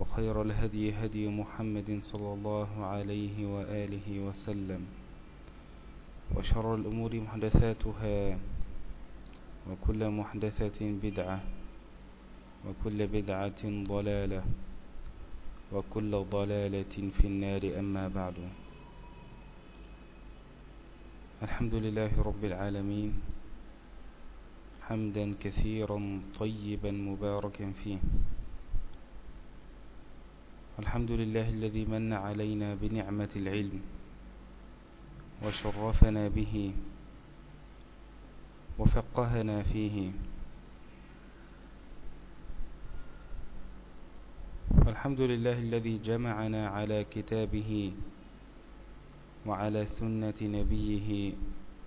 وخير الهدي هدي محمد صلى الله عليه وآله وسلم وشر الأمور محدثاتها وكل محدثة بدعة وكل بدعة ضلالة وكل ضلالة في النار أما بعد. الحمد لله رب العالمين حمدا كثيرا طيبا مباركا فيه. الحمد لله الذي من علينا بنعمة العلم وشرفنا به وفقهنا فيه. الحمد لله الذي جمعنا على كتابه وعلى سنة نبيه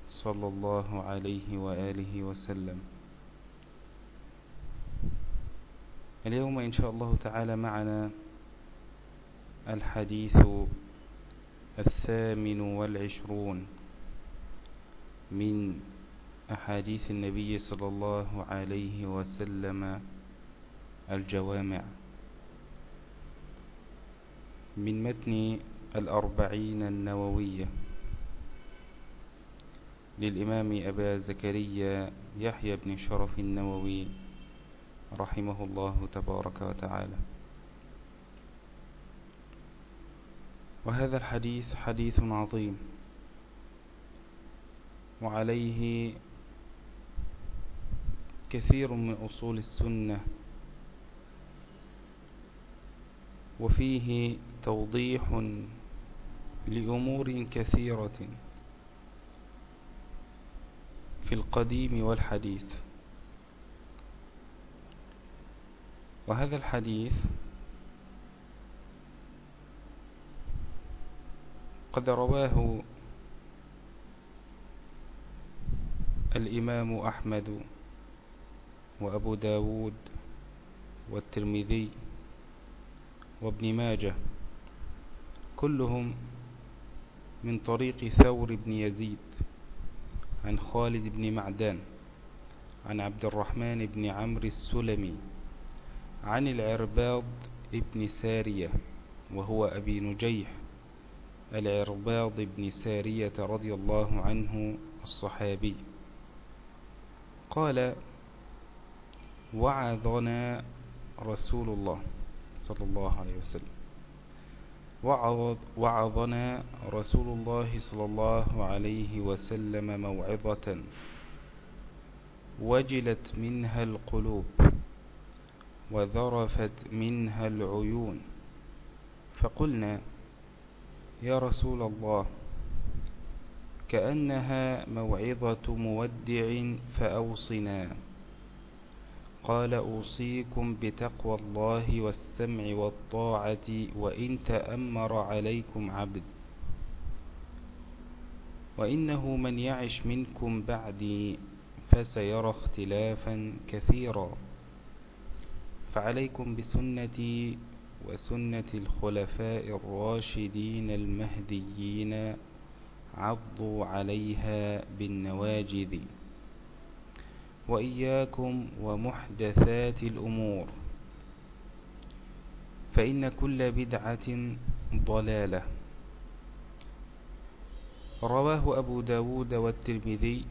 صلى الله عليه وآله وسلم. اليوم إن شاء الله تعالى معنا الحديث الثامن والعشرون من أحاديث النبي صلى الله عليه وسلم الجوامع. من متن الأربعين النووية. للإمام أبا زكريا يحيى بن شرف النووي رحمه الله تبارك وتعالى. وهذا الحديث حديث عظيم. وعليه كثير من أصول السنة. وفيه توضيح لأمور كثيرة في القديم والحديث. وهذا الحديث قد رواه الإمام أحمد وأبو داود والترمذي وابن ماجه كلهم من طريق ثور بن يزيد عن خالد بن معدان عن عبد الرحمن بن عمرو السلمي عن العرباض ابن سارية وهو أبي نجيح. العرباض بن سارية رضي الله عنه الصحابي. قال وعظنا رسول الله صلى الله عليه وسلم. وعظنا رسول الله صلى الله عليه وسلم موعظة وجلت منها القلوب وذرفت منها العيون. فقلنا يا رسول الله كأنها موعظة مودع فأوصنا. قال أوصيكم بتقوى الله والسمع والطاعة وإن تأمر عليكم عبد وإنه من يعش منكم بعدي فسيرى اختلافا كثيرا. فعليكم بسنتي وسنة الخلفاء الراشدين المهديين عضوا عليها بالنواجذ. وإياكم ومحدثات الأمور. فإن كل بدعة ضلالة. رواه أبو داود والترمذي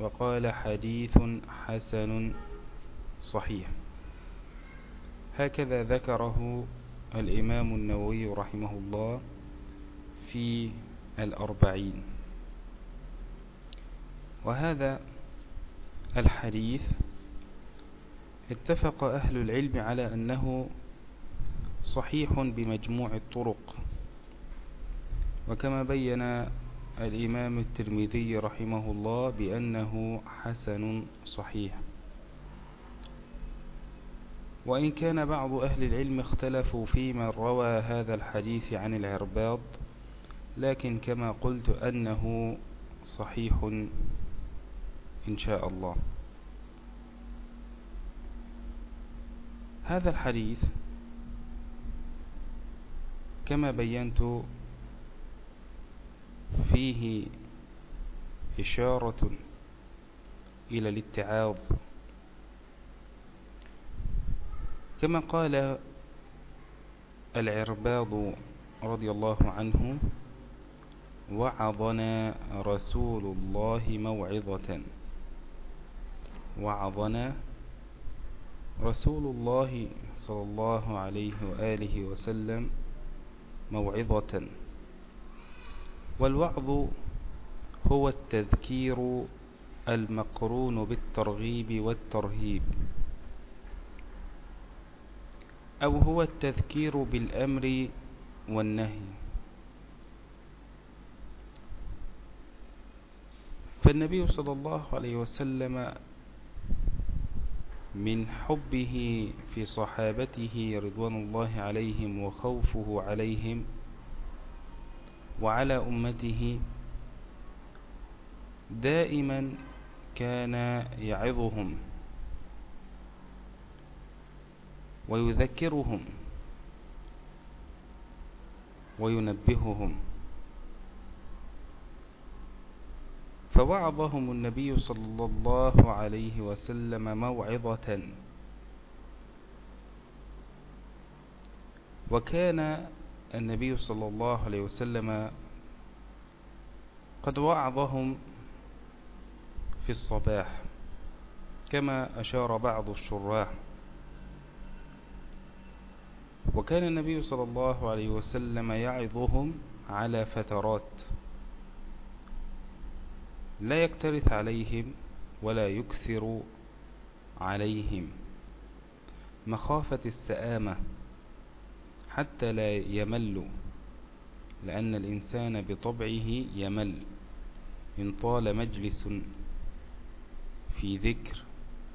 وقال حديث حسن صحيح. هكذا ذكره الإمام النووي رحمه الله في الأربعين. وهذا الحديث اتفق أهل العلم على أنه صحيح بمجموع الطرق. وكما بين الإمام الترمذي رحمه الله بأنه حسن صحيح. وإن كان بعض أهل العلم اختلفوا في من روى هذا الحديث عن العرباض لكن كما قلت أنه صحيح إن شاء الله. هذا الحديث كما بينت فيه إشارة إلى الاتعاظ كما قال العرباض رضي الله عنه وعظنا رسول الله موعظة. وعظنا رسول الله صلى الله عليه وآله وسلم موعظة. والوعظ هو التذكير المقرون بالترغيب والترهيب. أو هو التذكير بالأمر والنهي. فالنبي صلى الله عليه وسلم من حبه في صحابته رضوان الله عليهم وخوفه عليهم وعلى أمته دائما كان يعظهم. ويذكرهم وينبههم. فوعظهم النبي صلى الله عليه وسلم موعظة. وكان النبي صلى الله عليه وسلم قد وعظهم في الصباح كما أشار بعض الشراح. وكان النبي صلى الله عليه وسلم يعظهم على فترات لا يكترث عليهم ولا يكثر عليهم. مخافة السآمة حتى لا يمل لأن الإنسان بطبعه يمل. إن طال مجلس في ذكر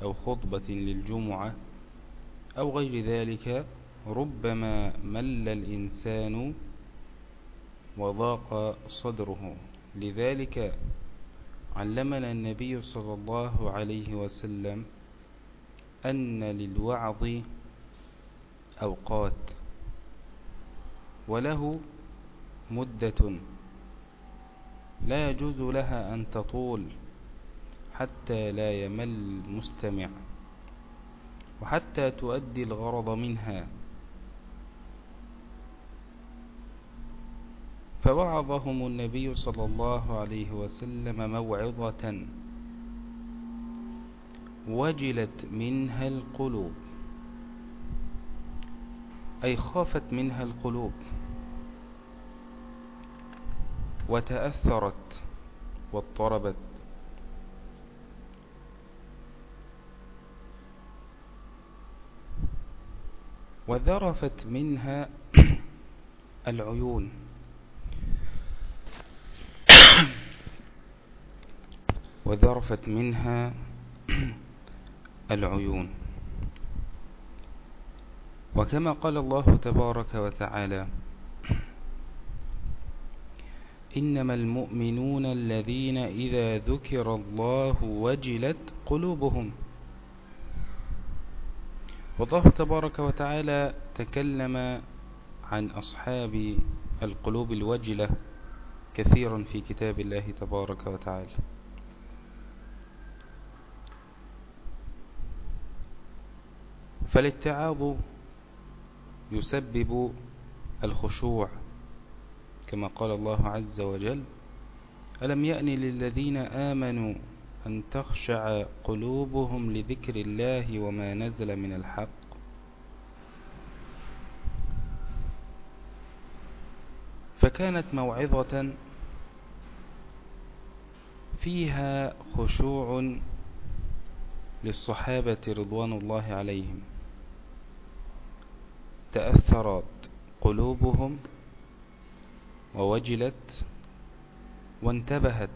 أو خطبة للجمعة أو غير ذلك ربما مل الإنسان وضاق صدره. لذلك علمنا النبي صلى الله عليه وسلم أن للوعظ أوقات وله مدة لا يجوز لها أن تطول حتى لا يمل المستمع وحتى تؤدي الغرض منها. فوعظهم النبي صلى الله عليه وسلم موعظة وجلت منها القلوب. أي خافت منها القلوب. وتأثرت واضطربت. وذرفت منها العيون. وذرفت منها العيون. وكما قال الله تبارك وتعالى إنما المؤمنون الذين إذا ذكر الله وجلت قلوبهم. والله تبارك وتعالى تكلم عن أصحاب القلوب الوجلة كثيرا في كتاب الله تبارك وتعالى. فالاتعاظ يسبب الخشوع كما قال الله عز وجل ألم يأن للذين آمنوا أن تخشع قلوبهم لذكر الله وما نزل من الحق؟ فكانت موعظة فيها خشوع للصحابة رضوان الله عليهم. تأثرت قلوبهم ووجلت وانتبهت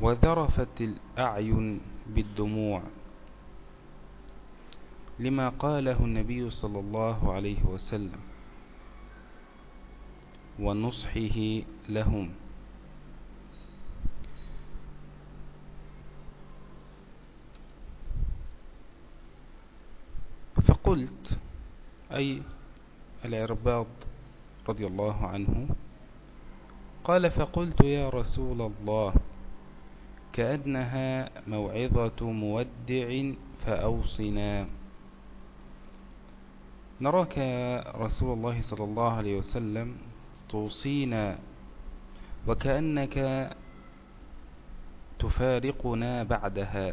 وذرفت الأعين بالدموع لما قاله النبي صلى الله عليه وسلم ونصحه لهم. فقلت أي العرباض رضي الله عنه قال فقلت يا رسول الله كأنها موعظة مودع فأوصنا. نراك رسول الله صلى الله عليه وسلم توصينا وكأنك تفارقنا بعدها.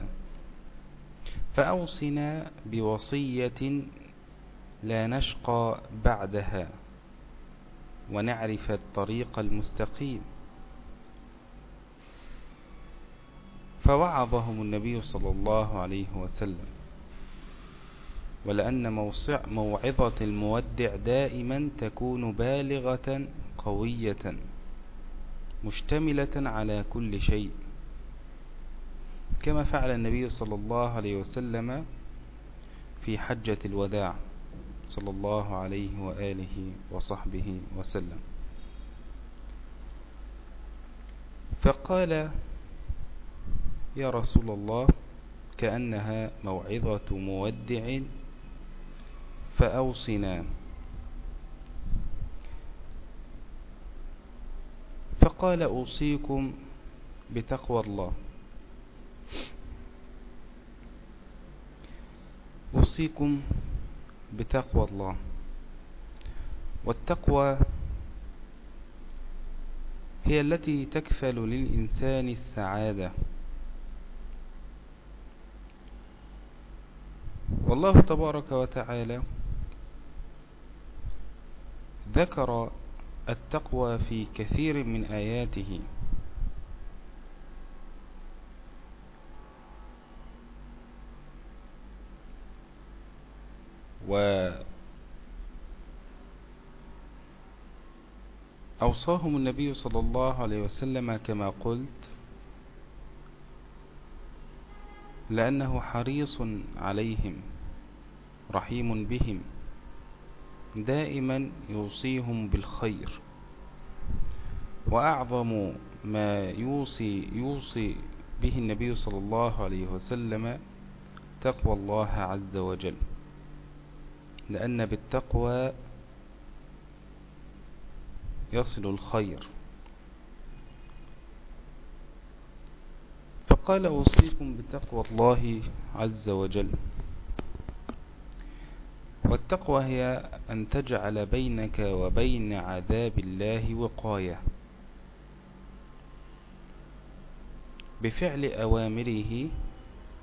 فأوصنا بوصية لا نشقى بعدها ونعرف الطريق المستقيم. فوعظهم النبي صلى الله عليه وسلم ولأن موعظة المودع دائما تكون بالغة قوية مشتملة على كل شيء. كما فعل النبي صلى الله عليه وسلم في حجة الوداع صلى الله عليه وآله وصحبه وسلم. فقال يا رسول الله كأنها موعظة مودع فأوصنا. فقال أوصيكم بتقوى الله. أوصيكم بتقوى الله. والتقوى هي التي تكفل للإنسان السعادة. والله تبارك وتعالى ذكر التقوى في كثير من آياته. وأوصاهم النبي صلى الله عليه وسلم كما قلت لأنه حريص عليهم رحيم بهم دائما يوصيهم بالخير وأعظم ما يوصي, يوصي به النبي صلى الله عليه وسلم تقوى الله عز وجل. لأن بالتقوى يصل الخير. فقال أوصيكم بتقوى الله عز وجل. والتقوى هي أن تجعل بينك وبين عذاب الله وقاية. بفعل أوامره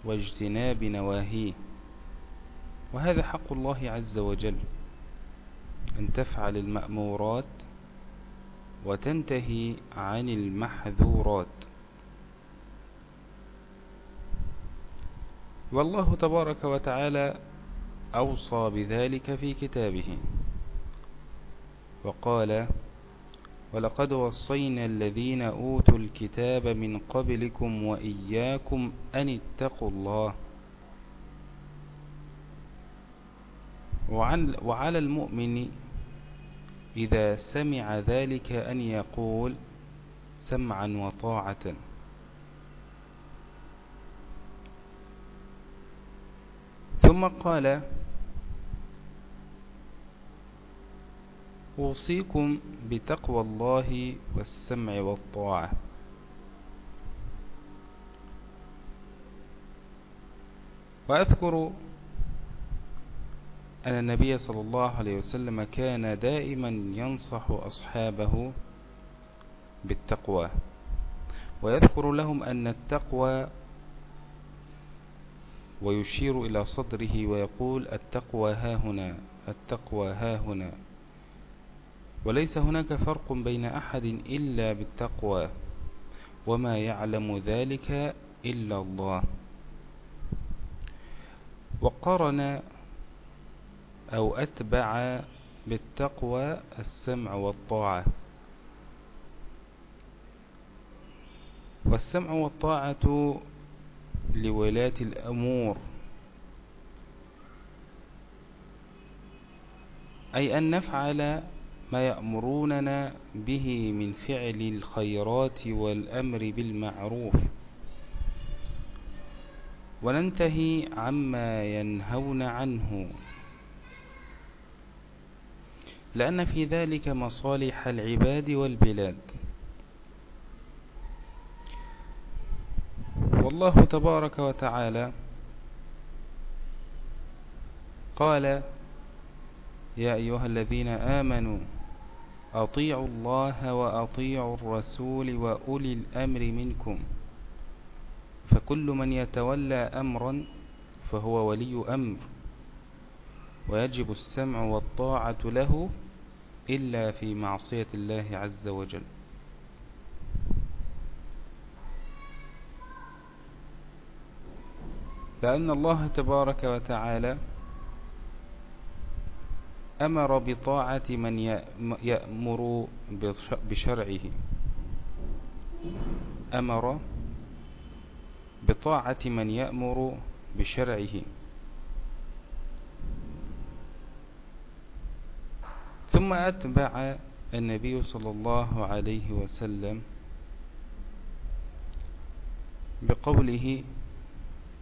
واجتناب نواهيه. وهذا حق الله عز وجل أن تفعل المأمورات وتنتهي عن المحذورات. والله تبارك وتعالى أوصى بذلك في كتابه وقال ولقد وصينا الذين أوتوا الكتاب من قبلكم وإياكم أن اتقوا الله وعلى المؤمن إذا سمع ذلك أن يقول سمعا وطاعة. ثم قال أوصيكم بتقوى الله والسمع والطاعة. وأذكر أن النبي صلى الله عليه وسلم كان دائما ينصح أصحابه بالتقوى ويذكر لهم أن التقوى ويشير إلى صدره ويقول التقوى ها هنا التقوى ها هنا. وليس هناك فرق بين أحد إلا بالتقوى وما يعلم ذلك إلا الله. وقرن أو أتبع بالتقوى السمع والطاعة. والسمع والطاعة لولاة الأمور أي أن نفعل ما يأمروننا به من فعل الخيرات والأمر بالمعروف. وننتهي عما ينهون عنه. لأن في ذلك مصالح العباد والبلاد. والله تبارك وتعالى قال يا أيها الذين آمنوا أطيعوا الله وأطيعوا الرسول وأولي الأمر منكم. فكل من يتولى أمرا فهو ولي أمر ويجب السمع والطاعة له إلا في معصية الله عز وجل. لأن الله تبارك وتعالى أمر بطاعة من يأمر بشرعه. أمر بطاعة من يأمر بشرعه. ثم أتبع النبي صلى الله عليه وسلم بقوله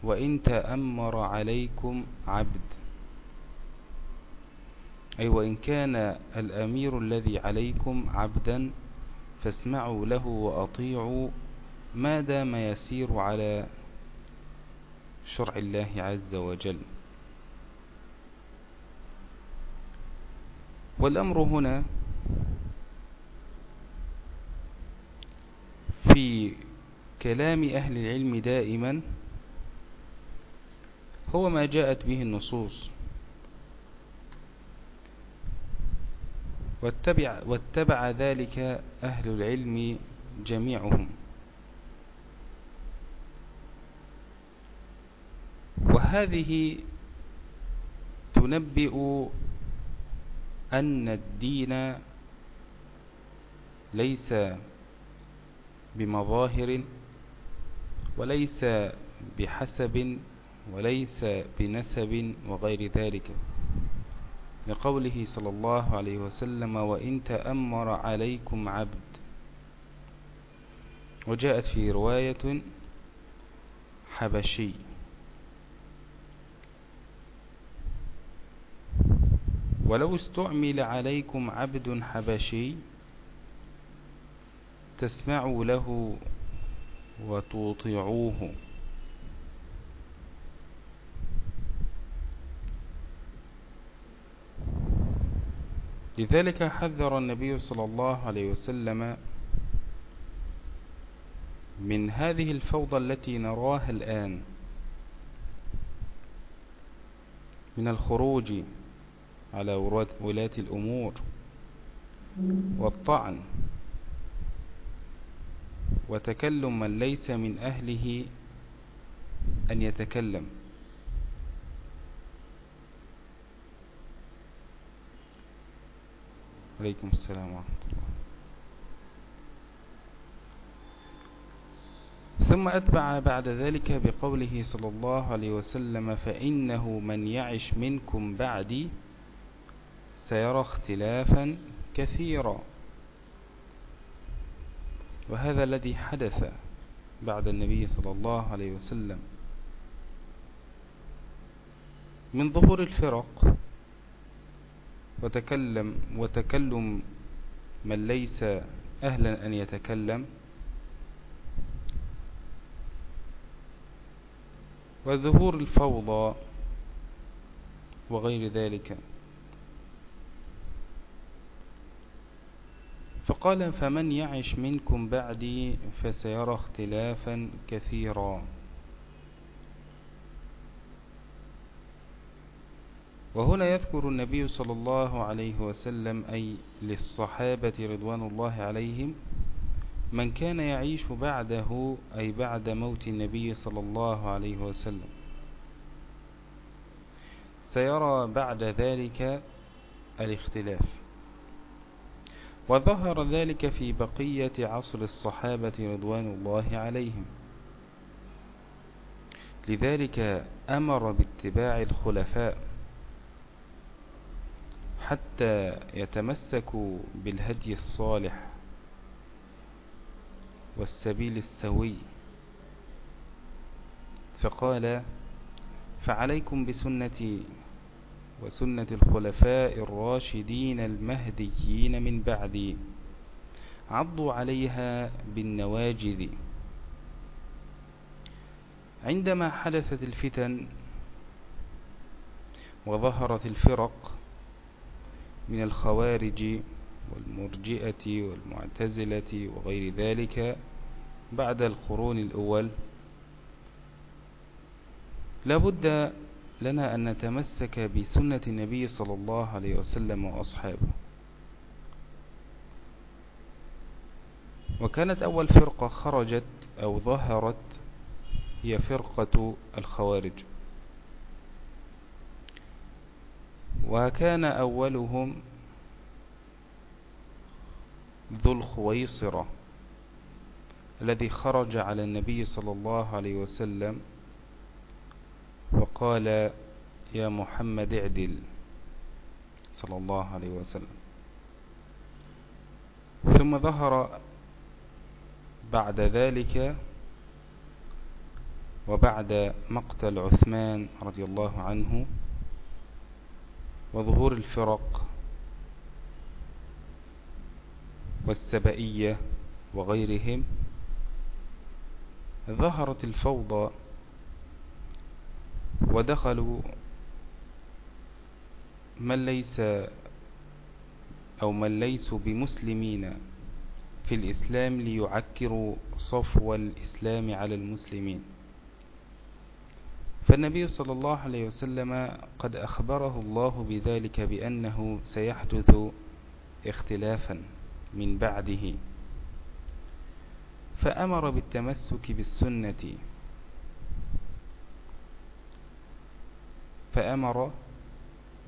وإن تأمر عليكم عبد. أي وإن كان الأمير الذي عليكم عبدا فاسمعوا له وأطيعوا ما دام يسير على شرع الله عز وجل. والأمر هنا في كلام أهل العلم دائما هو ما جاءت به النصوص. واتبع, واتبع ذلك أهل العلم جميعهم. وهذه تنبئ أن الدين ليس بمظاهر وليس بحسب وليس بنسب وغير ذلك. لقوله صلى الله عليه وسلم وإن تأمر عليكم عبد وجاءت في رواية حبشي. ولو استعمل عليكم عبد حبشي تسمعوا له وتطيعوه. لذلك حذر النبي صلى الله عليه وسلم من هذه الفوضى التي نراها الآن من الخروج على ولاة الأمور والطعن وتكلم من ليس من أهله أن يتكلم. عليكم السلام ورحمة الله. ثم أتبع بعد ذلك بقوله صلى الله عليه وسلم فإنه من يعش منكم بعدي سيرى اختلافا كثيرا. وهذا الذي حدث بعد النبي صلى الله عليه وسلم. من ظهور الفرق وتكلم وتكلم من ليس أهلا أن يتكلم وظهور الفوضى وغير ذلك. فقال فمن يعش منكم بعدي فسيرى اختلافا كثيرا. وهنا يذكر النبي صلى الله عليه وسلم أي للصحابة رضوان الله عليهم من كان يعيش بعده أي بعد موت النبي صلى الله عليه وسلم. سيرى بعد ذلك الاختلاف. وظهر ذلك في بقية عصر الصحابة رضوان الله عليهم. لذلك أمر باتباع الخلفاء حتى يتمسكوا بالهدي الصالح والسبيل السوي. فقال فعليكم بسنتي وسنة الخلفاء الراشدين المهديين من بعدي. عضوا عليها بالنواجذ. عندما حدثت الفتن وظهرت الفرق من الخوارج والمرجئة والمعتزلة وغير ذلك بعد القرون الأول لابد لنا أن نتمسك بسنة النبي صلى الله عليه وسلم وأصحابه. وكانت أول فرقة خرجت أو ظهرت هي فرقة الخوارج. وكان أولهم ذو الخويصرة الذي خرج على النبي صلى الله عليه وسلم وقال يا محمد اعدل صلى الله عليه وسلم. ثم ظهر بعد ذلك وبعد مقتل عثمان رضي الله عنه وظهور الفرق والسبئية وغيرهم ظهرت الفوضى ودخلوا من ليس أو من ليسوا بمسلمين في الإسلام ليعكروا صفو الإسلام على المسلمين. فالنبي صلى الله عليه وسلم قد أخبره الله بذلك بأنه سيحدث اختلافا من بعده. فأمر بالتمسك بالسنة فأمر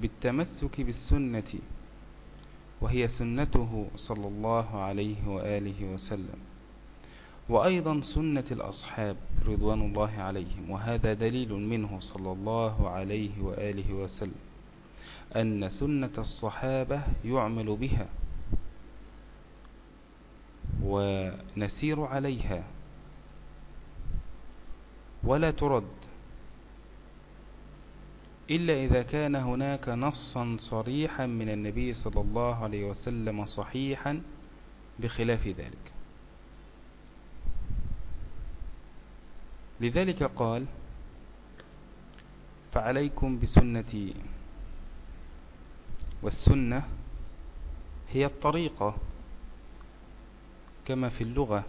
بالتمسك بالسنة وهي سنته صلى الله عليه وآله وسلم. وأيضا سنة الأصحاب رضوان الله عليهم وهذا دليل منه صلى الله عليه وآله وسلم أن سنة الصحابة يعمل بها ونسير عليها ولا ترد إلا إذا كان هناك نصا صريحا من النبي صلى الله عليه وسلم صحيحا بخلاف ذلك. لذلك قال فعليكم بسنتي. والسنة هي الطريقة كما في اللغة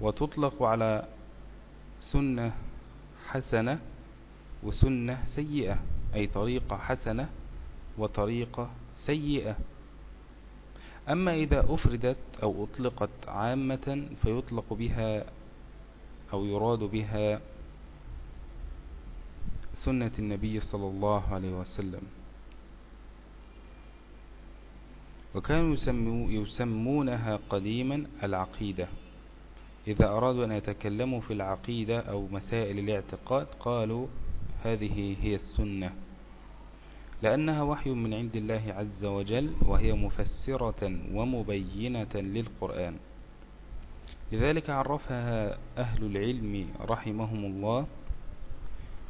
وتطلق على سنة حسنة وسنة سيئة أي طريقة حسنة وطريقة سيئة. أما إذا أفردت أو أطلقت عامة فيطلق بها أو يراد بها سنة النبي صلى الله عليه وسلم. وكانوا يسمونها قديما العقيدة. إذا أرادوا أن يتكلموا في العقيدة أو مسائل الاعتقاد قالوا هذه هي السنة لأنها وحي من عند الله عز وجل وهي مفسرة ومبينة للقرآن. لذلك عرفها أهل العلم رحمهم الله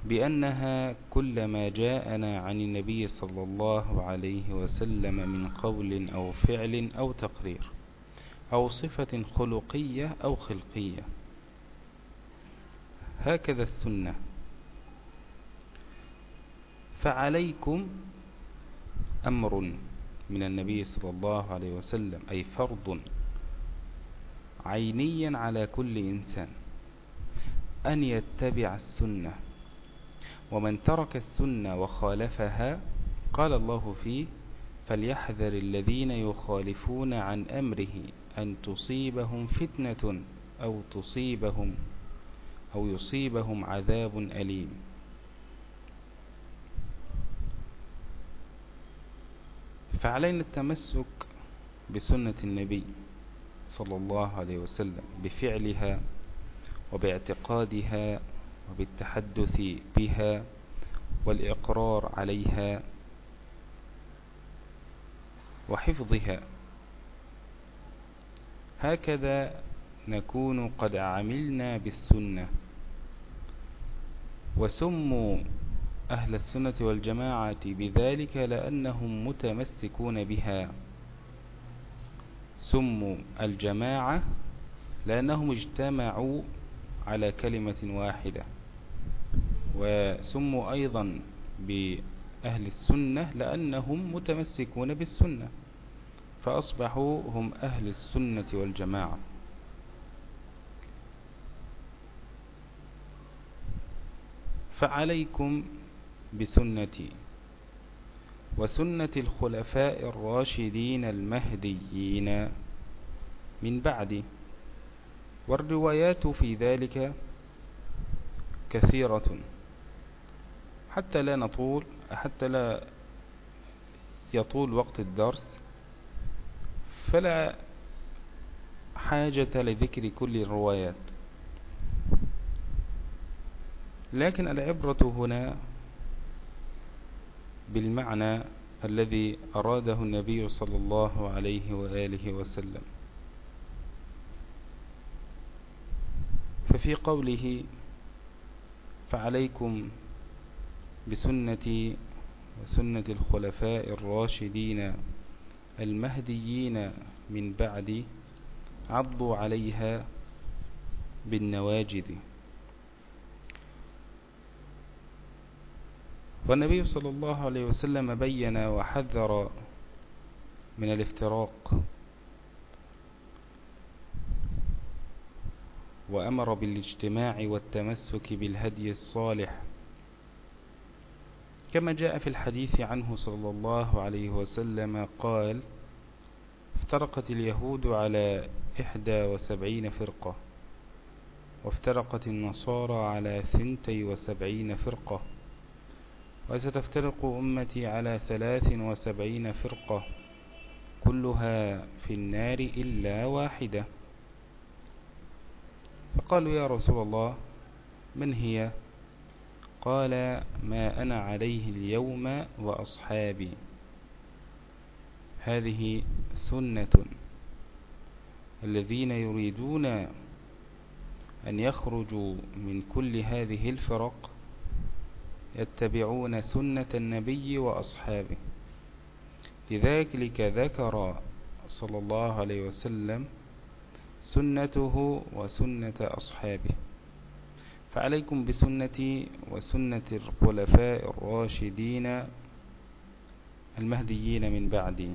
بأنها كل ما جاءنا عن النبي صلى الله عليه وسلم من قول أو فعل أو تقرير. أو صفة خلقية أو خلقية. هكذا السنة. فعليكم أمر من النبي صلى الله عليه وسلم أي فرض عينيا على كل إنسان أن يتبع السنة. ومن ترك السنة وخالفها قال الله فيه فليحذر الذين يخالفون عن أمره أن تصيبهم فتنة أو تصيبهم أو يصيبهم عذاب أليم. فعلينا التمسك بسنة النبي صلى الله عليه وسلم بفعلها وباعتقادها وبالتحدث بها والإقرار عليها وحفظها. هكذا نكون قد عملنا بالسنة. وسموا أهل السنة والجماعة بذلك لأنهم متمسكون بها. سموا الجماعة لأنهم اجتمعوا على كلمة واحدة. وسموا أيضا بأهل السنة لأنهم متمسكون بالسنة. فأصبحوا هم أهل السنة والجماعة. فعليكم بسنتي وسنة الخلفاء الراشدين المهديين من بعد والروايات في ذلك كثيرة. حتى لا نطول حتى لا يطول وقت الدرس فلا حاجة لذكر كل الروايات. لكن العبرة هنا بالمعنى الذي أراده النبي صلى الله عليه وآله وسلم. ففي قوله فعليكم بسنتي وسنة الخلفاء الراشدين المهديين من بعد عضوا عليها بالنواجذ. والنبي صلى الله عليه وسلم بين وحذر من الافتراق وأمر بالاجتماع والتمسك بالهدي الصالح. كما جاء في الحديث عنه صلى الله عليه وسلم قال افترقت اليهود على إحدى وسبعين فرقة وافترقت النصارى على ثنتي وسبعين فرقة وستفترق أمتي على ثلاث وسبعين فرقة كلها في النار إلا واحدة. فقالوا يا رسول الله من هي؟ قال ما أنا عليه اليوم وأصحابي. هذه سنة. الذين يريدون أن يخرجوا من كل هذه الفرق يتبعون سنة النبي وأصحابه. لذلك ذكر صلى الله عليه وسلم سنته وسنة أصحابه. فعليكم بسنتي وسنة الخلفاء الراشدين المهديين من بعدي.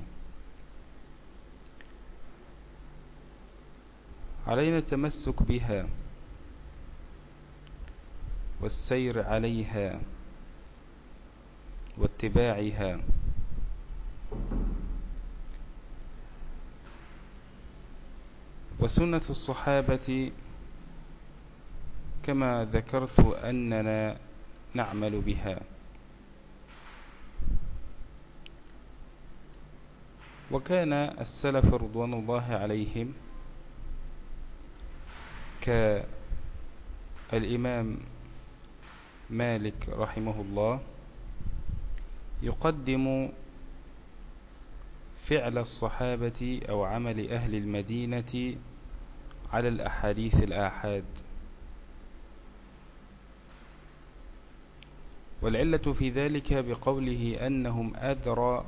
علينا التمسك بها والسير عليها واتباعها. وسنة الصحابة كما ذكرت أننا نعمل بها. وكان السلف رضوان الله عليهم كالإمام مالك رحمه الله يقدم فعل الصحابة أو عمل أهل المدينة على الأحاديث الآحاد. والعلة في ذلك بقوله أنهم أدرى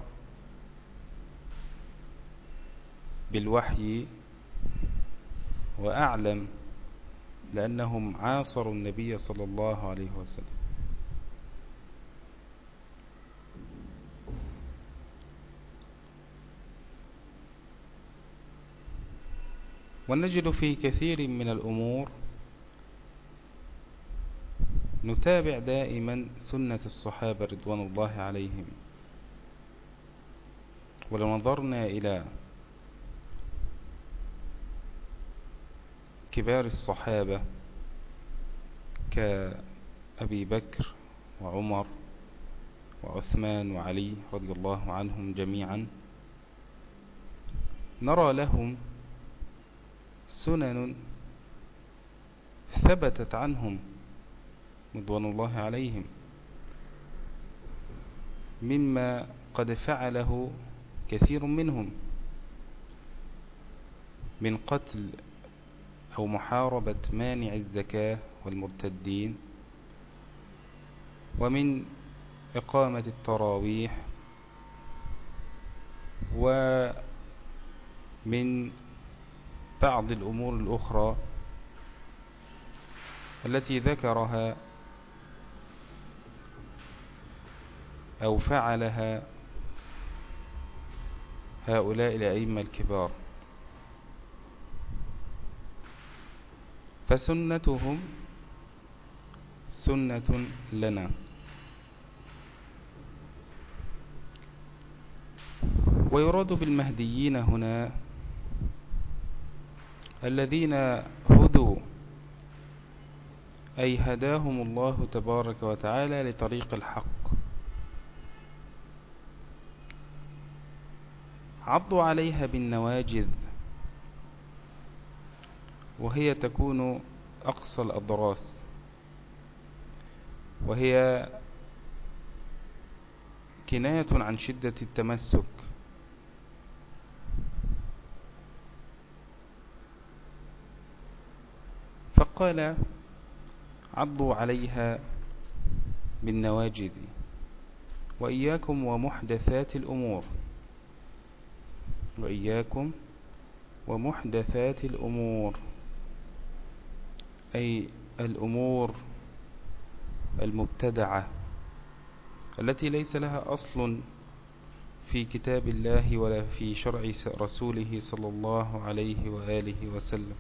بالوحي وأعلم لأنهم عاصروا النبي صلى الله عليه وسلم. ونجد في كثير من الأمور نتابع دائما سنة الصحابة رضوان الله عليهم. ولو نظرنا إلى كبار الصحابة كأبي بكر وعمر وعثمان وعلي رضي الله عنهم جميعا نرى لهم سنن ثبتت عنهم رضوان الله عليهم مما قد فعله كثير منهم من قتل أو محاربة مانع الزكاة والمرتدين ومن إقامة التراويح ومن بعض الأمور الأخرى التي ذكرها أو فعلها هؤلاء الأئمة الكبار. فسنتهم سنة لنا. ويراد بالمهديين هنا الذين هدوا أي هداهم الله تبارك وتعالى لطريق الحق. عضوا عليها بالنواجذ. وهي تكون أقصى الأضراس. وهي كناية عن شدة التمسك. فقال عضوا عليها بالنواجذ. وإياكم ومحدثات الأمور. وإياكم ومحدثات الأمور أي الأمور المبتدعة التي ليس لها أصل في كتاب الله ولا في شرع رسوله صلى الله عليه وآله وسلم.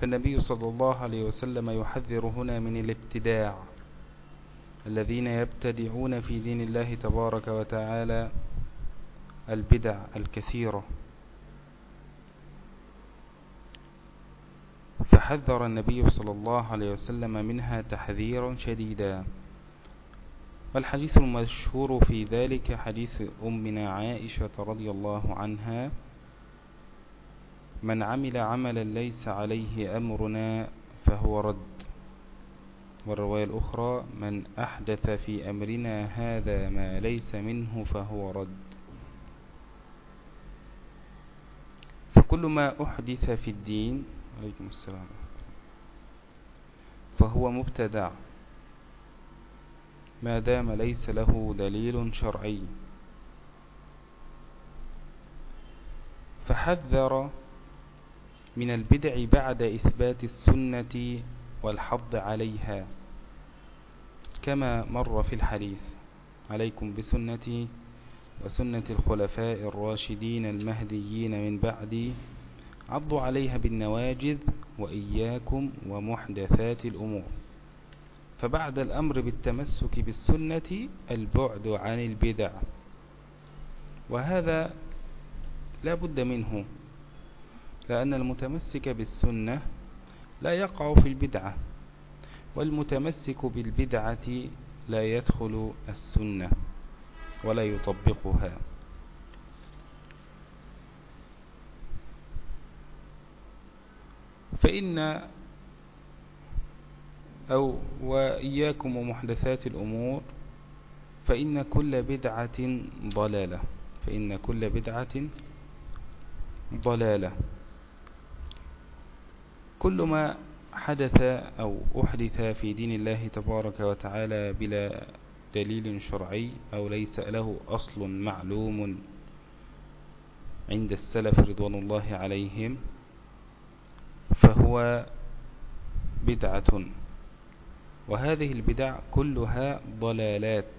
فالنبي صلى الله عليه وسلم يحذر هنا من الابتداع الذين يبتدعون في دين الله تبارك وتعالى البدع الكثيرة. فحذر النبي صلى الله عليه وسلم منها تحذيرا شديدا. والحديث المشهور في ذلك حديث أمنا عائشة رضي الله عنها من عمل عملا ليس عليه أمرنا فهو رد. والرواية الأخرى من أحدث في أمرنا هذا ما ليس منه فهو رد. فكل ما أحدث في الدين عليكم السلام. فهو مبتدع. ما دام ليس له دليل شرعي. فحذر من البدع بعد إثبات السنة والحض عليها كما مر في الحديث. عليكم بسنتي وسنة الخلفاء الراشدين المهديين من بعدي عضوا عليها بالنواجذ وإياكم ومحدثات الأمور. فبعد الأمر بالتمسك بالسنة البعد عن البدع. وهذا لا بد منه لأن المتمسك بالسنة لا يقع في البدعة والمتمسك بالبدعة لا يدخل السنة. ولا يطبقها. فإن أو وإياكم ومحدثات الأمور فإن كل بدعة ضلالة. فإن كل بدعة ضلالة. كل ما حدث أو أحدث في دين الله تبارك وتعالى بلا دليل شرعي أو ليس له أصل معلوم عند السلف رضوان الله عليهم فهو بدعة. وهذه البدع كلها ضلالات.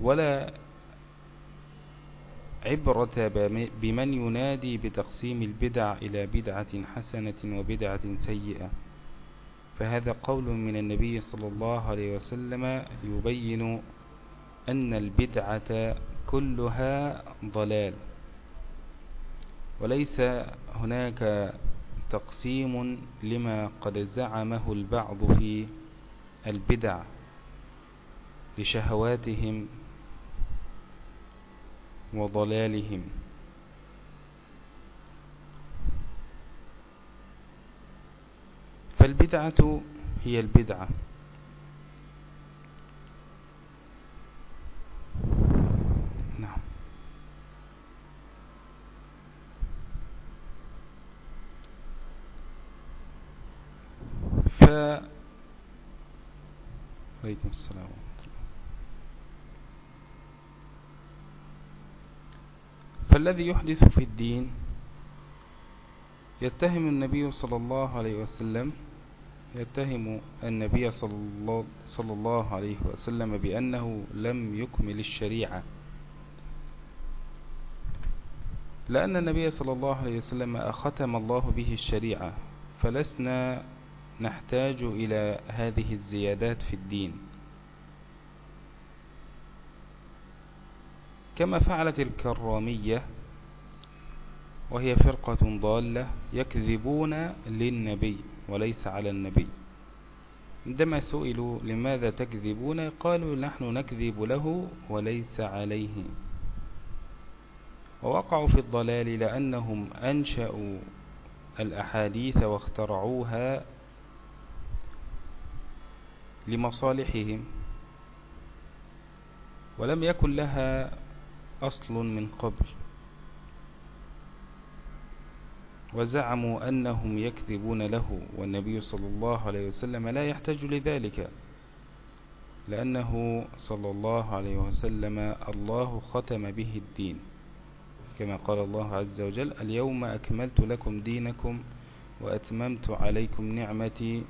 ولا عبرة بمن ينادي بتقسيم البدع إلى بدعة حسنة وبدعة سيئة. فهذا قول من النبي صلى الله عليه وسلم يبين أن البدعة كلها ضلال. وليس هناك تقسيم لما قد زعمه البعض في البدع لشهواتهم وضلالهم. فالبدعة هي البدعة. نعم. ف عليكم السلام فالذي يحدث في الدين يتهم النبي صلى الله عليه وسلم يتهم النبي صلى الله عليه وسلم بأنه لم يكمل الشريعة. لأن النبي صلى الله عليه وسلم أختم الله به الشريعة فلسنا نحتاج إلى هذه الزيادات في الدين. كما فعلت الكرامية وهي فرقة ضالة يكذبون للنبي. وليس على النبي. عندما سئلوا لماذا تكذبون قالوا نحن نكذب له وليس عليه. ووقعوا في الضلال لأنهم أنشأوا الأحاديث واخترعوها لمصالحهم ولم يكن لها أصل من قبل. وزعموا أنهم يكذبون له والنبي صلى الله عليه وسلم لا يحتاج لذلك لأنه صلى الله عليه وسلم الله ختم به الدين. كما قال الله عز وجل اليوم أكملت لكم دينكم وأتممت عليكم نعمتي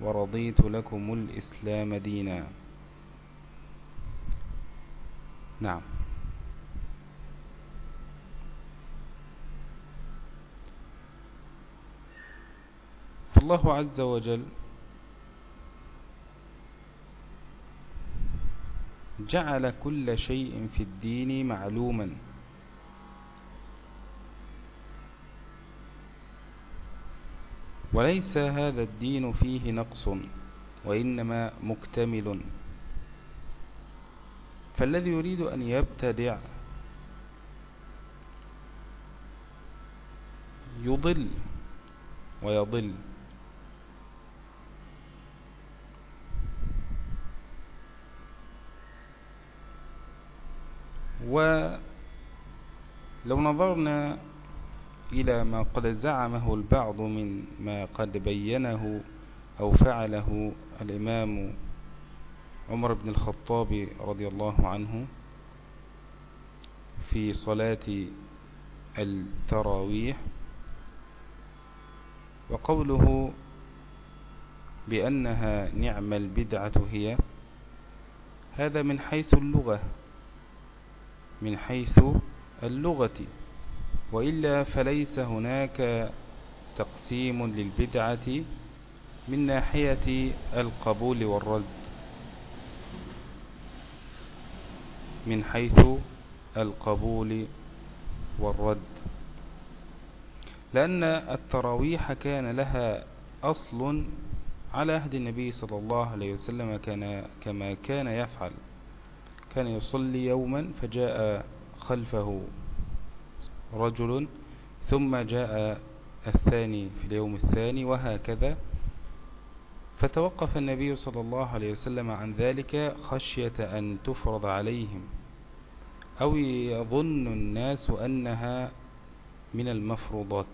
ورضيت لكم الإسلام دينا. نعم. فالله عز وجل جعل كل شيء في الدين معلوما. وليس هذا الدين فيه نقص وإنما مكتمل. فالذي يريد أن يبتدع يضل ويضل. ولو نظرنا إلى ما قد زعمه البعض من ما قد بينه أو فعله الإمام عمر بن الخطاب رضي الله عنه في صلاة التراويح وقوله بأنها نعم البدعة هي هذا من حيث اللغة. من حيث اللغة وإلا فليس هناك تقسيم للبدعة من ناحية القبول والرد من حيث القبول والرد. لأن التراويح كان لها أصل على عهد النبي صلى الله عليه وسلم كان كما كان يفعل. كان يصلي يوما فجاء خلفه رجل ثم جاء الثاني في اليوم الثاني وهكذا. فتوقف النبي صلى الله عليه وسلم عن ذلك خشية أن تفرض عليهم أو يظن الناس أنها من المفروضات.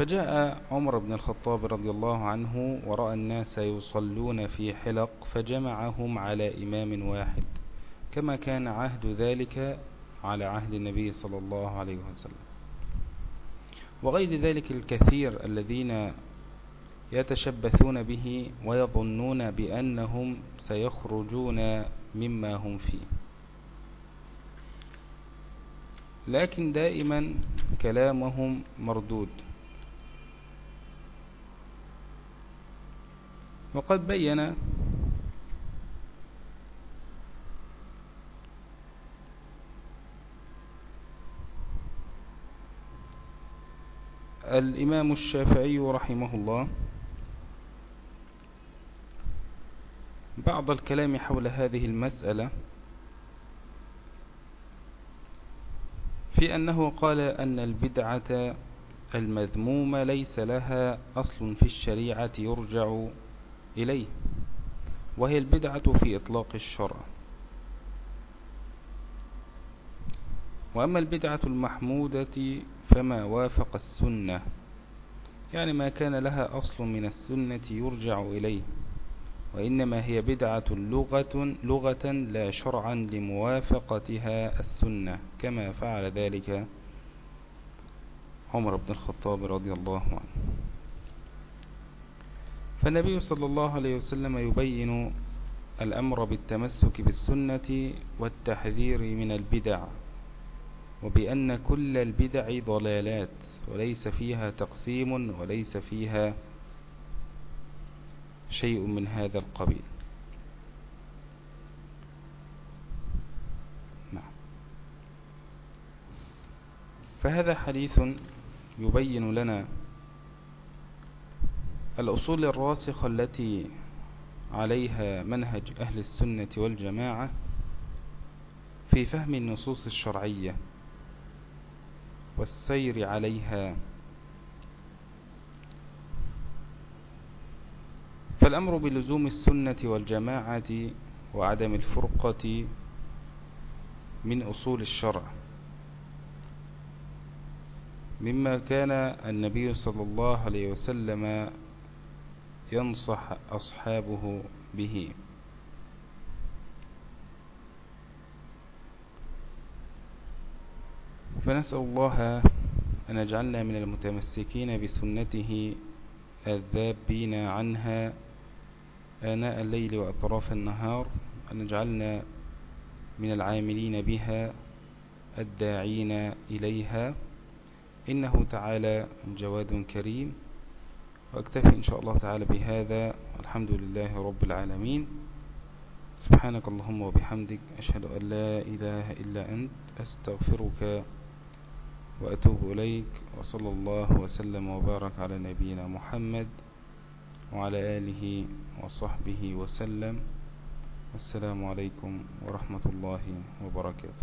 فجاء عمر بن الخطاب رضي الله عنه ورأى الناس يصلون في حلق فجمعهم على إمام واحد كما كان عهد ذلك على عهد النبي صلى الله عليه وسلم. وغير ذلك الكثير الذين يتشبثون به ويظنون بأنهم سيخرجون مما هم فيه. لكن دائما كلامهم مردود. وقد بين. الإمام الشافعي رحمه الله. بعض الكلام حول هذه المسألة. في أنه قال أن البدعة المذمومة ليس لها أصل في الشريعة يرجع إليه. وهي البدعة في إطلاق الشرع. وأما البدعة المحمودة فما وافق السنة يعني ما كان لها أصل من السنة يرجع إليه وإنما هي بدعة لغة, لغة لا شرعا لموافقتها السنة كما فعل ذلك عمر بن الخطاب رضي الله عنه. فالنبي صلى الله عليه وسلم يبين الأمر بالتمسك بالسنة والتحذير من البدع وبأن كل البدع ضلالات وليس فيها تقسيم وليس فيها شيء من هذا القبيل. نعم. فهذا حديث يبين لنا الأصول الراسخة التي عليها منهج أهل السنة والجماعة في فهم النصوص الشرعية والسير عليها. فالأمر بلزوم السنة والجماعة وعدم الفرقة من أصول الشرع مما كان النبي صلى الله عليه وسلم ينصح أصحابه به. فنسأل الله أن يجعلنا من المتمسكين بسنته الذابين عنها آناء الليل وأطراف النهار أن يجعلنا من العاملين بها الداعين إليها. إنه تعالى جواد كريم. وأكتفي إن شاء الله تعالى بهذا. الحمد لله رب العالمين. سبحانك اللهم وبحمدك أشهد أن لا إله إلا أنت أستغفرك وأتوب إليك. وصلى الله وسلم وبارك على نبينا محمد وعلى آله وصحبه وسلم. والسلام عليكم ورحمة الله وبركاته.